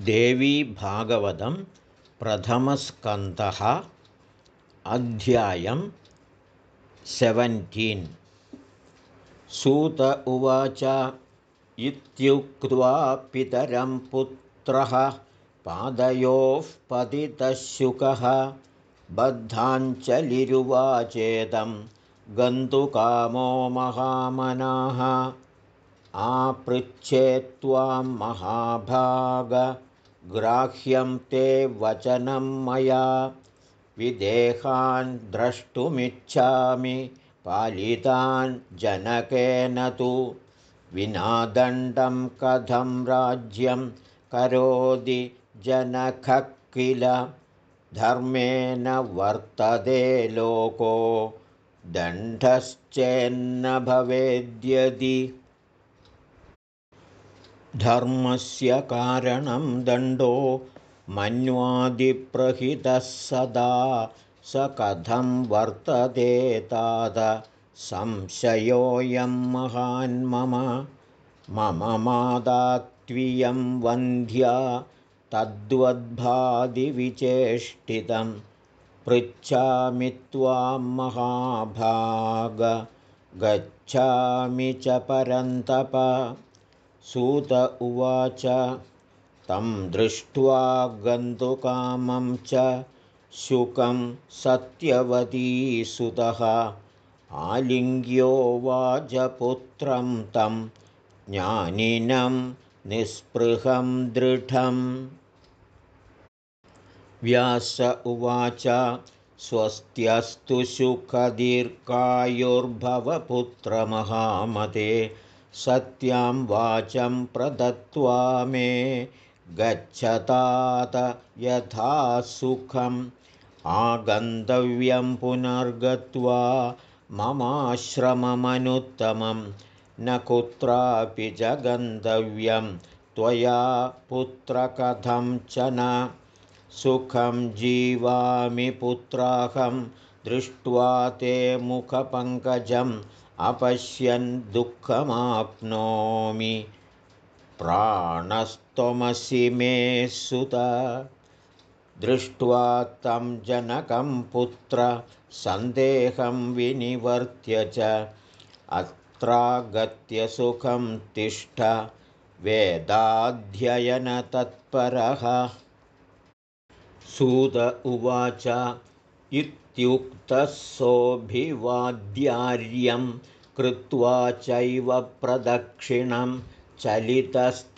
देवीभागवतं प्रथमस्कन्धः अध्यायं सेवेन्टीन्। सूत उवाच इत्युक्त्वा पितरं पुत्रः पादयोः पतितशुकः बद्धाञ्चलिरुवाचेदं गन्तुकामो महामनाः आपृच्छे त्वां महाभागग्राह्यं ते वचनं मया। विदेहान् द्रष्टुमिच्छामि पालितान् जनकेन तु। विनादण्डं कथं राज्यं करोति जनकः किल धर्मेण वर्तते लोको दण्डश्चेन्न भवेद्यदि धर्मस्य कारणं दण्डो मन्वादिप्रहितः सदा। स कथं वर्तते तात संशयोऽयं महान् मम। मम मादात्वियं वन्ध्या तद्वद्भादिविचेष्टितं। पृच्छामि त्वां महाभाग गच्छामि च परन्तप सूत उवाच तं दृष्ट्वा गन्तुकामं च शुकं सत्यवतीसुतः आलिङ्ग्यो वाजपुत्रं तं ज्ञानिनं निःस्पृहं दृढम्। व्यास उवाच स्वस्त्यस्तु सुखदीर्घायुर्भवपुत्रमहामते सत्यां वाचं प्रदत्त्वा मे गच्छतात यथा सुखम् आगन्तव्यं पुनर्गत्वा ममाश्रममनुत्तमं न कुत्रापि च गन्तव्यं त्वया पुत्रकथं च न सुखं जीवामि पुत्राहं दृष्ट्वा ते मुखपङ्कजम् अपश्यन् दुःखमाप्नोमि। प्राणस्त्वमसि मे सुत। दृष्ट्वा तं जनकं पुत्र सन्देहं विनिवर्त्य च अत्रागत्य सुखं तिष्ठ। वेदाध्ययनतत्परः सूत उवाच इत्युक्तः सोऽभिवाद्यार्यं कृत्वा चैव प्रदक्षिणं चलितस्तरसातीव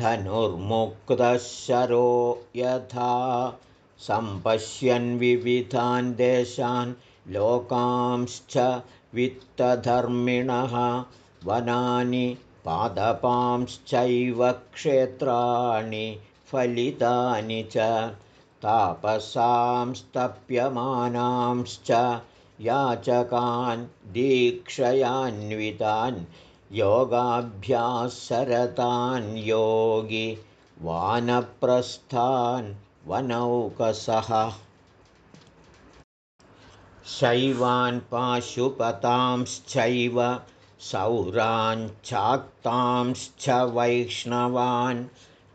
धनुर्मुक्तः शरो यथा सम्पश्यन् विविधान् देशान् लोकांश्च वित्तधर्मिणः वनानि पादपांश्चैव क्षेत्राणि फलितानि च तापसांस्तप्यमानांश्च याचकान् दीक्षयान्वितान् योगाभ्यासरतान् योगि वानप्रस्थान् वनौकसः। शैवान् पाशुपतांश्चैव सौराञ्चाक्तांश्च वैष्णवान्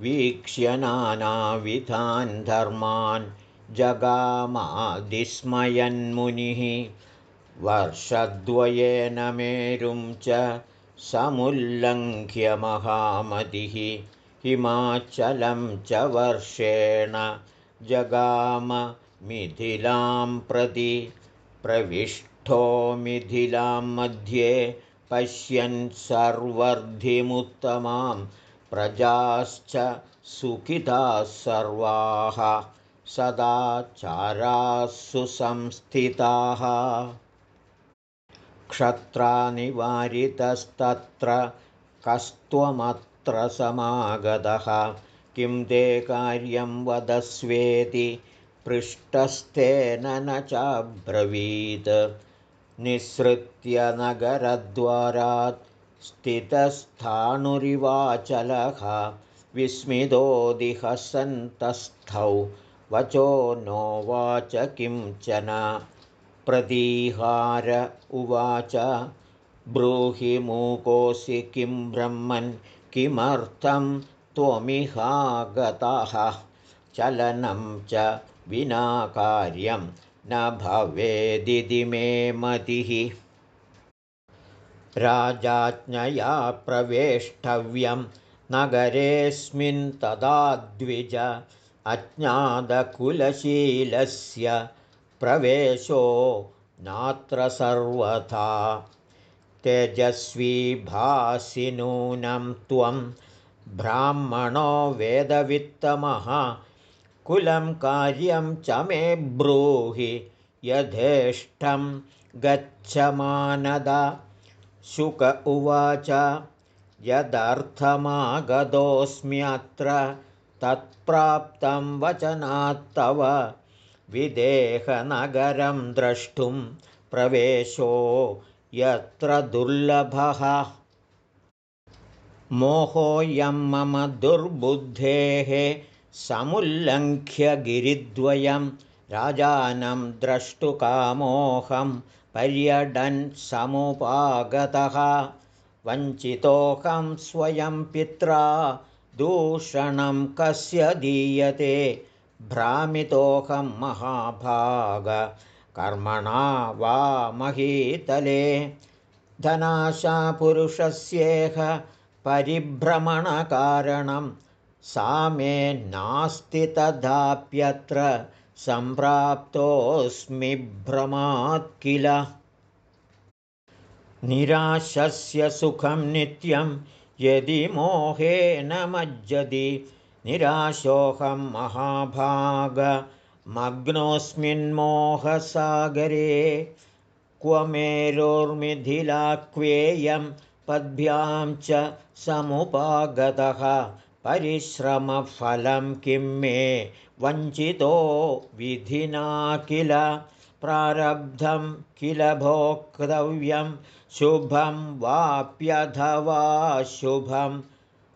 वीक्ष्य नानाविधान् धर्मान् जगामादिस्मयन्मुनिः। वर्षद्वयेन मेरुं च समुल्लङ्घ्य महामतिः हिमाचलं च वर्षेण जगाम मिथिलां प्रति प्रविष्टो मिथिलां मध्ये पश्यन् सर्वर्धिमुत्तमां प्रजाश्च सुखिताः सर्वाः सदाचारासु संस्थिताः क्षत्रानिवारितस्तत्र कस्त्वमत्र समागतः। किं ते कार्यं वदस्वेति पृष्टस्तेन न चाब्रवीत्। निःसृत्य नगरद्वारात् स्थितस्थाणुरिवाचलः विस्मितोदिहसन्तस्थौ वचो नोवाच किञ्चन प्रतीहार उवाच। ब्रूहि मूकोऽसि किं ब्रह्मन् किमर्थं त्वमिहागतः। चलनं च विना कार्यं न भवेदिति मे मतिः राजाज्ञया प्रवेष्टव्यं नगरेऽस्मिन् तदा द्विज अज्ञातकुलशीलस्य प्रवेशो नात्र सर्वथा। तेजस्वी भासि नूनं त्वं ब्राह्मणो वेदवित्तमः कुलं कार्यं च मे ब्रूहि यथेष्टं गच्छमानद शुक उवाच। यदर्थमागतोऽस्म्यत्र तत्प्राप्तं वचनात्तव विदेहनगरं द्रष्टुं प्रवेशो यत्र दुर्लभः। मोहोऽयं मम दुर्बुद्धेः समुल्लङ्घ्य गिरिद्वयं राजानं द्रष्टुकामोऽहं पर्यडन् समुपागतः। वञ्चितोऽहं स्वयं पित्रा दूषणं कस्य दीयते? भ्रामितोऽहं महाभागकर्मणा वा महीतले। धनाशापुरुषस्येह परिभ्रमणकारणं सा मे नास्ति तथाप्यत्र सम्प्राप्तोऽस्मि भ्रमात् किल? निराशस्य सुखं नित्यं यदि मोहेन मज्जति निराशोऽहं महाभागमग्नोऽस्मिन्मोहसागरे क्व मेरोर्मिथिलाक्वेयं पद्भ्यां च समुपागतः परिश्रमफलं किं मे वञ्चितो विधिना किल? प्रारब्धं किल भोक्तव्यं? शुभं वाप्यथवा शुभम्।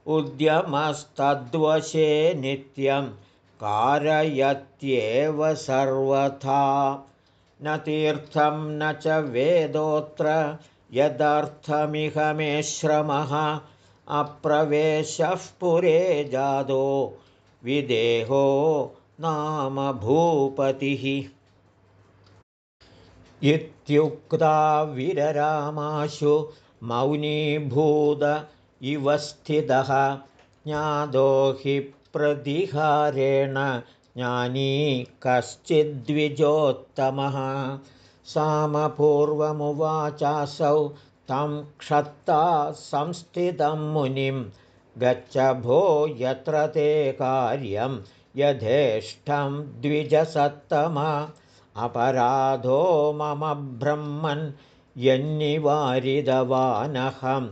उद्यमस्तद्वशे नित्यं कारयत्येव सर्वथा। न तीर्थं न च वेदोऽत्र यदर्थमिह मे श्रमः अप्रवेशः पुरे जातो विदेहो नाम भूपतिः। इत्युक्ता विररामाशु मौनीभूत इव स्थितः। ज्ञातो हि प्रतिहारेण ज्ञानी कश्चिद्विजोत्तमः। सामपूर्वमुवाचासौ तं क्षत्ता संस्थितं मुनिं गच्छ भो यत्र ते कार्यं यथेष्टं द्विजसत्तम अपराधो मम ब्रह्मन् यन्निवारितवानहं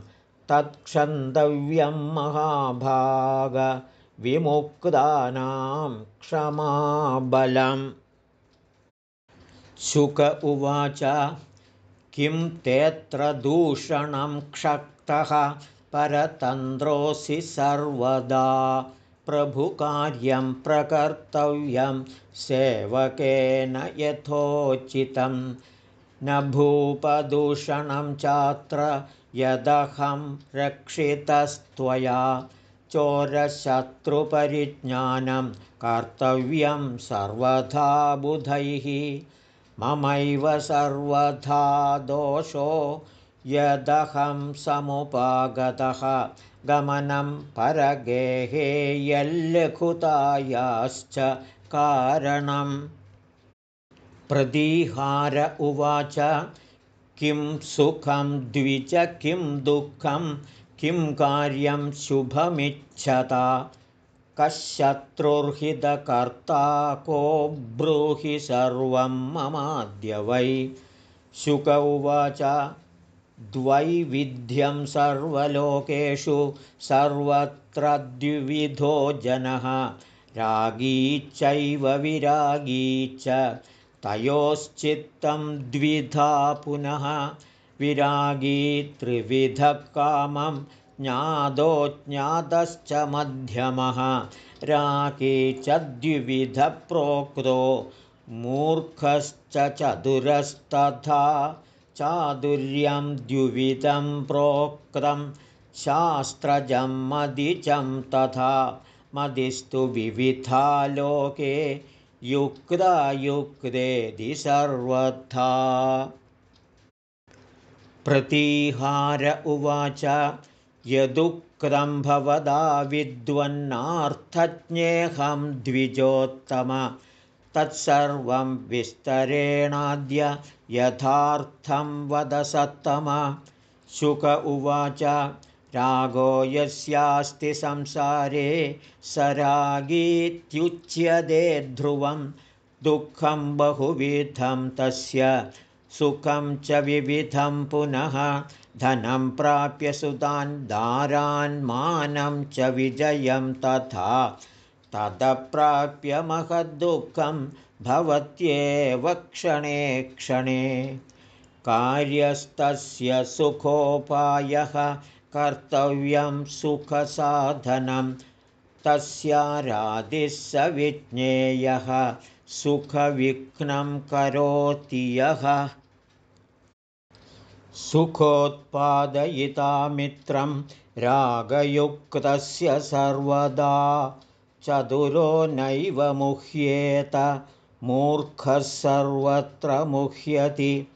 तत्क्षन्तव्यं महाभागविमुक्तानां क्षमाबलम्। शुक उवाच किं तेऽत्र दूषणं क्षक्तः? परतन्त्रोऽसि सर्वदा प्रभुकार्यं प्रकर्तव्यं सेवकेन यथोचितं। न भूपदूषणं चात्र यदहं रक्षितस्त्वया। चोरशत्रुपरिज्ञानं कर्तव्यं सर्वथा बुधैः ममैव सर्वथा दोषो यदहं समुपागतः। गमनं परगेहे यल्लघुतायाश्च कारणम्। प्रदीहार उवाच किं सुखं द्विज किं दुःखं किं कार्यं शुभमिच्छता कशत्रुर्हितकर्ता को ब्रूहि सर्वं ममाद्य वै। शुक उवाच द्वैविध्यं सर्वलोकेषु सर्वत्र द्विविधो जनः रागी चैव विरागी च तयोश्चित्तं द्विधा पुनः। विरागी त्रिविधः कामं ज्ञातोज्ञातश्च मध्यमः। रागी च द्विविधप्रोक्तो मूर्खश्च चतुरस्तथा। चादुर्यं द्विविधं प्रोक्तं शास्त्रजं मदिचं तथा। मदिस्तु विविधा लोके युक्तायुक्तेदि सर्वथा। प्रतीहार उवाच यदुक्तं भवदा विद्वन्नार्थज्ञेऽहं द्विजोत्तम। तत्सर्वं विस्तरेणाद्य यथार्थं वदसत्तम शुक उवाच रागो यस्यास्ति संसारे स रागीत्युच्यते ध्रुवं। दुःखं बहुविधं तस्य सुखं च विविधं पुनः धनं प्राप्य सुतान् दारान्मानं च विजयं तथा तदप्राप्य महद्दुःखं भवत्येव क्षणे क्षणे। कार्यस्तस्य सुखोपायः कर्तव्यं सुखसाधनं तस्याराधिः स विज्ञेयः सुखविघ्नं करोति यः सुखोत्पादयिता मित्रं रागयुक्तस्य सर्वदा। चतुरो नैव मुह्येत मूर्खः सर्वत्र मुह्यति।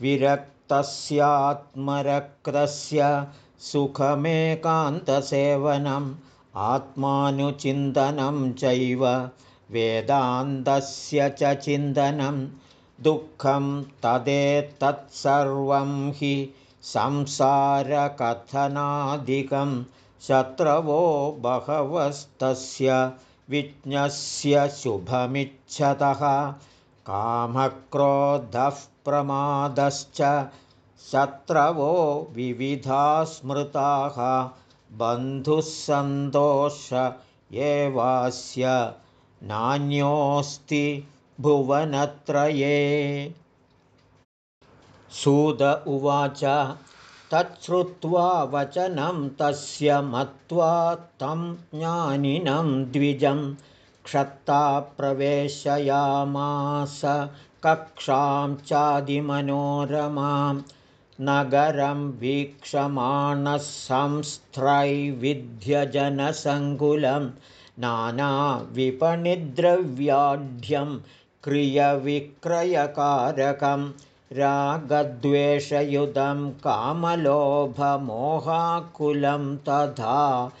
विरक्तस्यात्मरक्तस्य सुखमेकान्तसेवनम् आत्मानुचिन्तनं चैव। वेदान्तस्य च चिन्तनं दुःखं तदेतत्सर्वं हि संसारकथनादिकं शत्रवो बहवस्तस्य विज्ञस्य शुभमिच्छतः। कामक्रोधः प्रमादश्च शत्रवो विविधा स्मृताः। बन्धुस्सन्तोष एवास्य नान्योऽस्ति भुवनत्रये। सुद उवाच तच्छ्रुत्वा वचनं तस्य मत्वा तं ज्ञानिनं द्विजं क्षत्ता प्रवेशयामास कक्षां चादिमनोरमां नगरं वीक्षमाणः संस्त्रैविध्यजनसङ्कुलं नानाविपणिद्रव्याढ्यं क्रियविक्रयकारकं रागद्वेषयुधं कामलोभमोहाकुलं तथा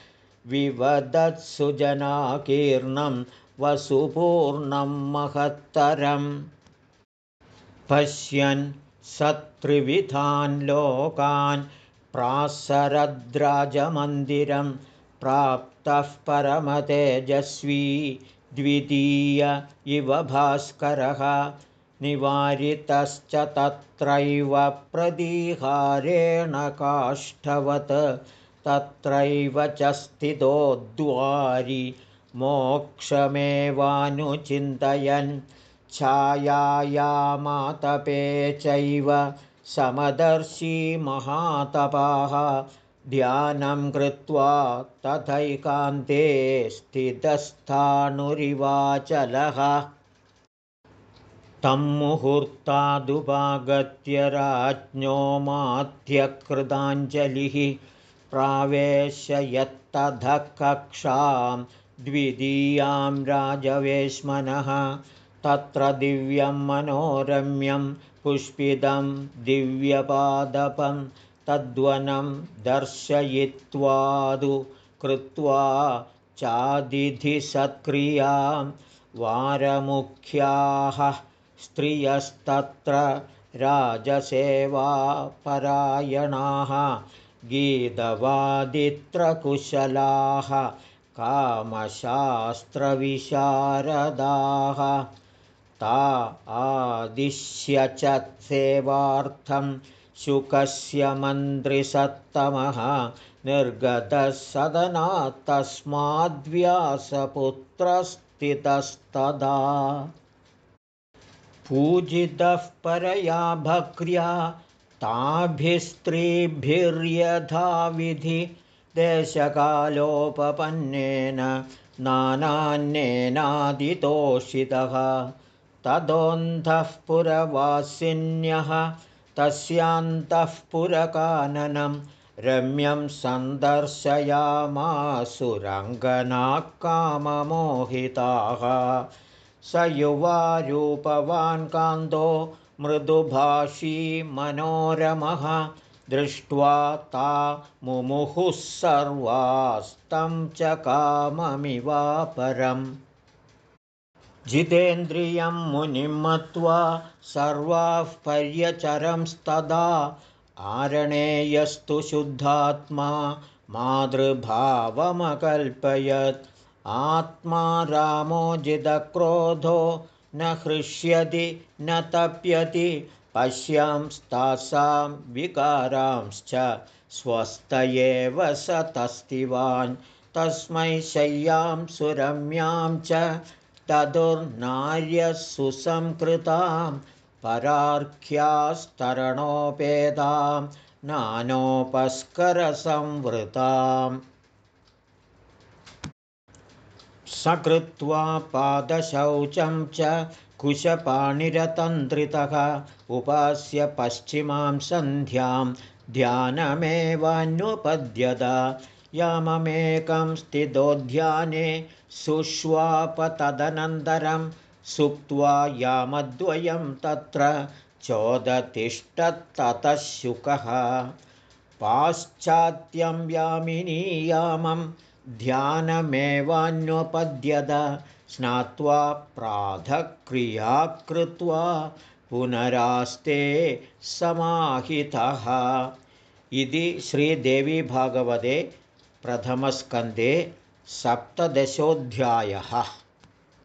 विवदत्सुजनाकीर्णं वसुपूर्णं महत्तरम्। पश्यन् सत्रिविधान् लोकान् प्रासरद्राजमन्दिरं प्राप्तः परमतेजस्वी द्वितीय इव भास्करः निवारितश्च तत्रैव प्रदीहारेण काष्ठवत् तत्रैव च स्थितो द्वारि मोक्षमेवानुचिन्तयन्। छायायामातपे चैव समदर्शी महातपाः ध्यानं कृत्वा तथैकान्ते स्थितस्थाणुरिवाचलः तं मुहूर्तादुपागत्य राज्ञो माध्यकृताञ्जलिः प्रावेश्य कक्षां द्वितीयां राजवेश्मनः। तत्र दिव्यं मनोरम्यं पुष्पितं दिव्यपादपं तद्वनं दर्शयित्वादु कृत्वा चादिधिसत्क्रियां वारमुख्याः स्त्रियस्तत्र राजसेवापरायणाः गीतवादित्रकुशलाः कामशास्त्रविशारदाः। ता आदिश्य च सेवार्थं शुकस्य मन्त्रिसत्तमः निर्गतः सदनात्तस्माद्व्यासपुत्रस्थितस्तदा पूजितः परया भक्र्या ताभिस्त्रीभिर्यथाविधि देशकालोपपन्नेन नानान्येनादितोषितः। तदोऽन्धः पुरवासिन्यः तस्यान्तः पुरकाननं रम्यं सन्दर्शयामासुरङ्गनाः काममोहिताः स युवारूपवान् कान्तो मृदुभाषी मनोरमः। दृष्ट्वा ता मुमुहुः सर्वास्तं च काममिवापरम् जितेन्द्रियं मुनिं मत्वा सर्वाः पर्यचरंस्तदा आरणेयस्तु शुद्धात्मा मातृभावमकल्पयत्। आत्मा रामोजितक्रोधो न हृष्यति न तप्यति पश्यांस्तासां विकारांश्च स्वस्थ एव तस्तिवान् तस्मै शय्यां सुरम्यां च तदुर्नार्यः सुसंकृतां परार्ख्यास्तरणोपेदां नानोपस्करसंवृताम्। सकृत्वा पादशौचं च कुशपाणिरतन्त्रितः उपास्य पश्चिमां सन्ध्यां ध्यानमेवान्युपद्यत याममेकं स्थितोध्याने सुष्वापतदनन्तरं सुप्त्वा यामद्वयं तत्र चोदतिष्ठत्ततः शुकः पाश्चात्यं यामिनीयामं ध्यानमेवान्युपद्यत स्नात्वा प्रातःक्रिया कृत्वा पुनरास्ते समाहितः। इति श्रीदेवी भागवते प्रथमस्कन्धे सप्तदशोऽध्यायः